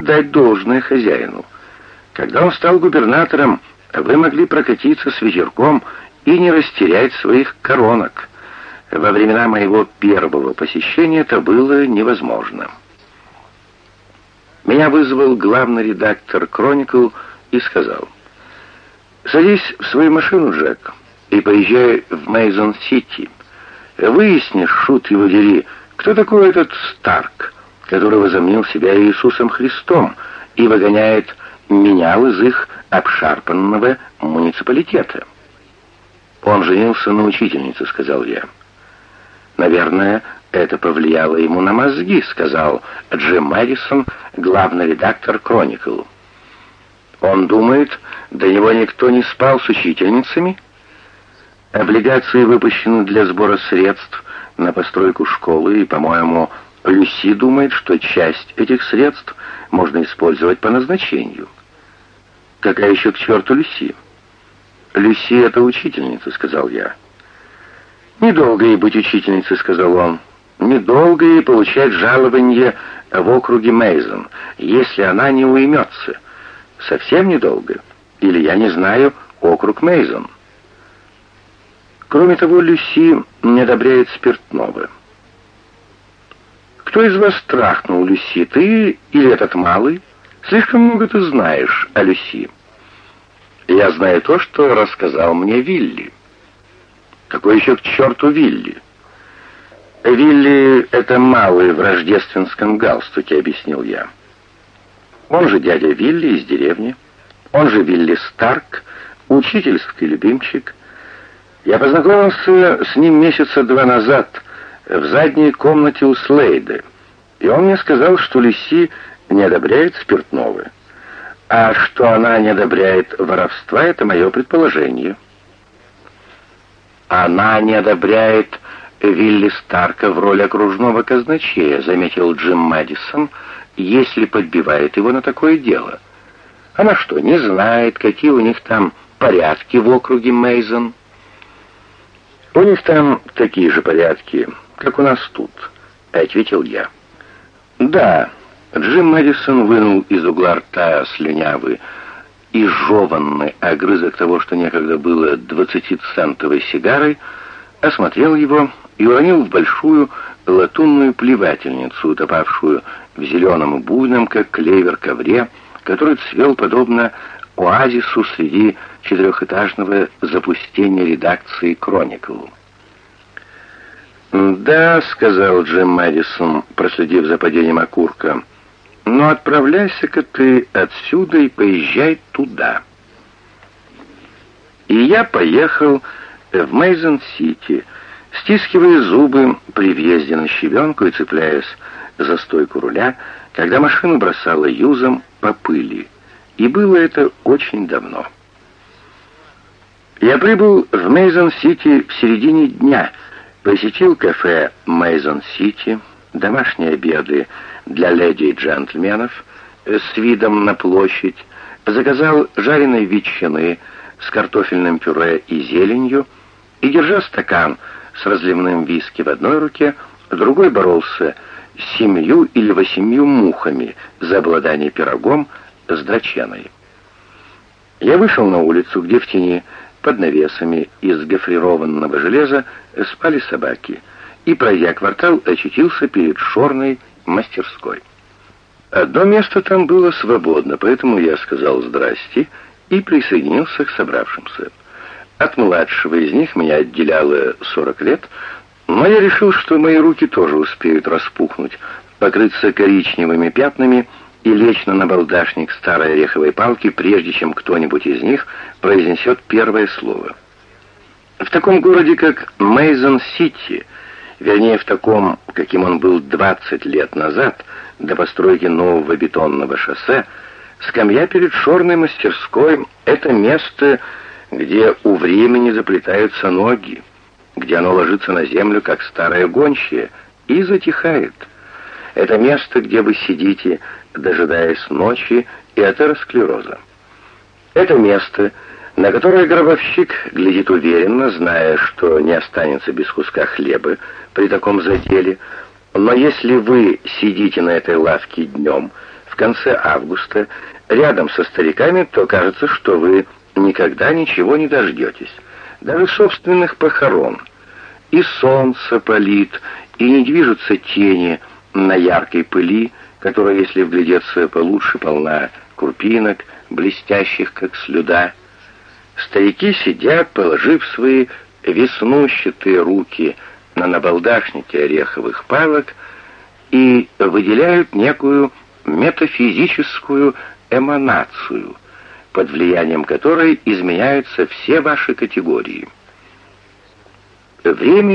дать должное хозяину. Когда он стал губернатором, вы могли прокатиться с ветерком и не растерять своих коронок. Во времена моего первого посещения это было невозможно. Меня вызвал главный редактор «Кроникл» и сказал, «Садись в свою машину, Джек, и поезжай в Мейзон-Сити. Выясни, шут его дери, кто такой этот Старк, который возомнил себя Иисусом Христом и выгоняет менял из их обшарпанного муниципалитета. «Он женился на учительнице», — сказал я. «Наверное, это повлияло ему на мозги», — сказал Джим Мэдисон, главный редактор «Кроникл». «Он думает, до него никто не спал с учительницами?» Облигации выпущены для сбора средств на постройку школы, и, по-моему, Люси думает, что часть этих средств можно использовать по назначению. «Какая еще к черту Люси?» «Люси — это учительница», — сказал я. «Недолго ей быть учительницей», — сказал он. «Недолго ей получать жалование в округе Мейзон, если она не уймется. Совсем недолго. Или, я не знаю, округ Мейзон». Кроме того, Люси не одобряет спиртного. «Кто из вас трахнул Люси, ты или этот малый?» Слишком много ты знаешь о Люси. Я знаю то, что рассказал мне Вилли. Какой еще к черту Вилли? Вилли — это малый в рождественском галстуке, объяснил я. Он же дядя Вилли из деревни. Он же Вилли Старк, учительский любимчик. Я познакомился с ним месяца два назад в задней комнате у Слейда, и он мне сказал, что Люси не одобряет спиртного. А что она не одобряет воровства, это мое предположение. Она не одобряет Вилли Старка в роли окружного казначея, заметил Джим Мэдисон, если подбивает его на такое дело. Она что, не знает, какие у них там порядки в округе Мейзон? У них там такие же порядки, как у нас тут, ответил я. Да, Джим Мэдисон вынул из угла рта слюнявый и жеванный огрызок того, что некогда было двадцатицентовой сигарой, осмотрел его и уронил в большую латунную плевательницу, утопавшую в зеленом и буйном, как клевер, ковре, который цвел подобно оазису среди четырехэтажного запустения редакции «Кроникл». «Да», — сказал Джим Мэдисон, проследив за падением окурка, — но отправляйся-ка ты отсюда и поезжай туда. И я поехал в Мейзен-Сити, стискивая зубы при въезде на щебенку и цепляясь за стойку руля, когда машину бросала юзом по пыли. И было это очень давно. Я прибыл в Мейзон-Сити в середине дня, посетил кафе Мейзон-Сити, домашние обеды, для леди и джентльменов с видом на площадь, заказал жареной ветчины с картофельным пюре и зеленью и, держа стакан с разливным виски в одной руке, другой боролся с семью или восемью мухами за обладание пирогом с драченой. Я вышел на улицу, где в тени под навесами из гофрированного железа спали собаки, и, пройдя квартал, очутился перед шорной мастерской. Одно место там было свободно, поэтому я сказал «здрасте» и присоединился к собравшимся. От младшего из них меня отделяло 40 лет, но я решил, что мои руки тоже успеют распухнуть, покрыться коричневыми пятнами и лечь на набалдашник старой ореховой палки, прежде чем кто-нибудь из них произнесет первое слово. В таком городе, как Мейзон-Сити, вернее, в таком, каким он был 20 лет назад, до постройки нового бетонного шоссе, скамья перед шорной мастерской — это место, где у времени заплетаются ноги, где оно ложится на землю, как старая гончая, и затихает. Это место, где вы сидите, дожидаясь ночи и атеросклероза. Это место — на которое гробовщик глядит уверенно, зная, что не останется без куска хлеба при таком заделе. Но если вы сидите на этой лавке днем, в конце августа рядом со стариками, то кажется, что вы никогда ничего не дождетесь, даже собственных похорон. И солнце палит, и не движутся тени на яркой пыли, которая, если вглядеться получше, полна крупинок, блестящих, как слюда. Старики сидят, положив свои веснущатые руки на набалдашнике ореховых палок и выделяют некую метафизическую эманацию, под влиянием которой изменяются все ваши категории. Время